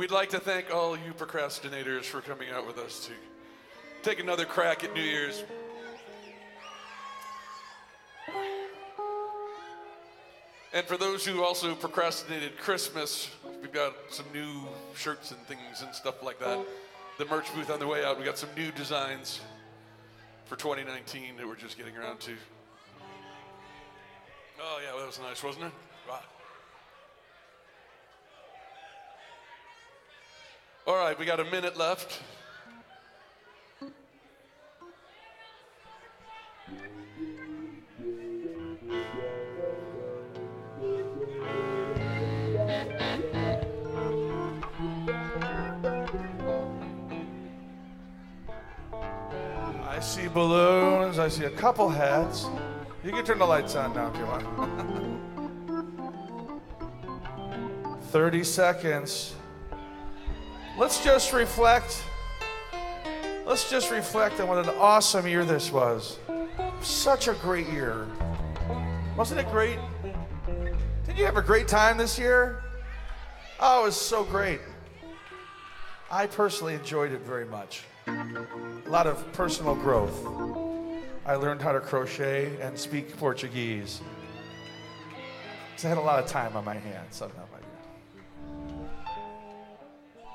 We'd like to thank all you procrastinators for coming out with us to take another crack at New Year's. And for those who also procrastinated Christmas, we've got some new shirts and things and stuff like that. The merch booth on the way out, we got some new designs for 2019 that we're just getting around to. Oh, yeah, that was nice, wasn't it? Wow. All right, we got a minute left. I see balloons. I see a couple hats. You can turn the lights on now if you want. 30 seconds. Let's just reflect. Let's just reflect on what an awesome year this was. Such a great year. Wasn't it great? Did you have a great time this year? Oh, it was so great. I personally enjoyed it very much. A lot of personal growth. I learned how to crochet and speak Portuguese. 'Cause I had a lot of time on my hands. So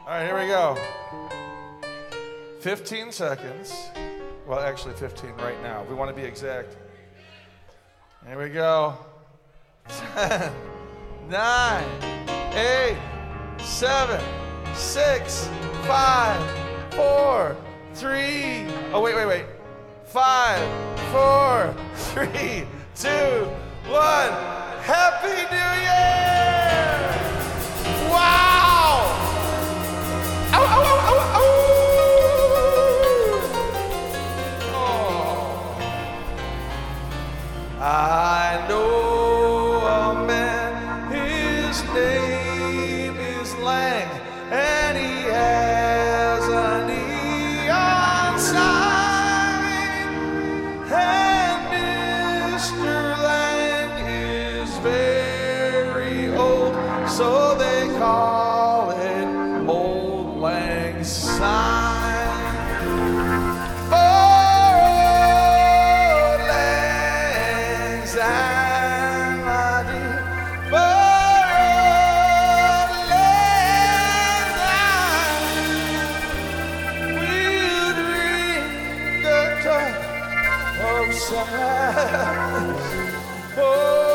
All right, here we go. 15 seconds. Well, actually, 15 right now. We want to be exact. Here we go. 10, 9, 8, 7, 6, 5, 4, 3. Oh, wait, wait, wait. 5, 4, 3, 2, 1. Happy New Year! And Mr. Lang is very old, so they call silence. Oh.